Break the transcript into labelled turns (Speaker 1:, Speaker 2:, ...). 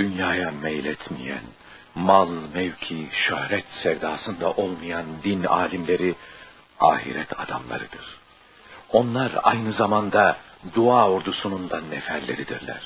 Speaker 1: Dünyaya meyletmeyen, mal, mevki, şöhret sevdasında olmayan din alimleri ahiret adamlarıdır. Onlar aynı zamanda dua ordusunun da neferleridirler.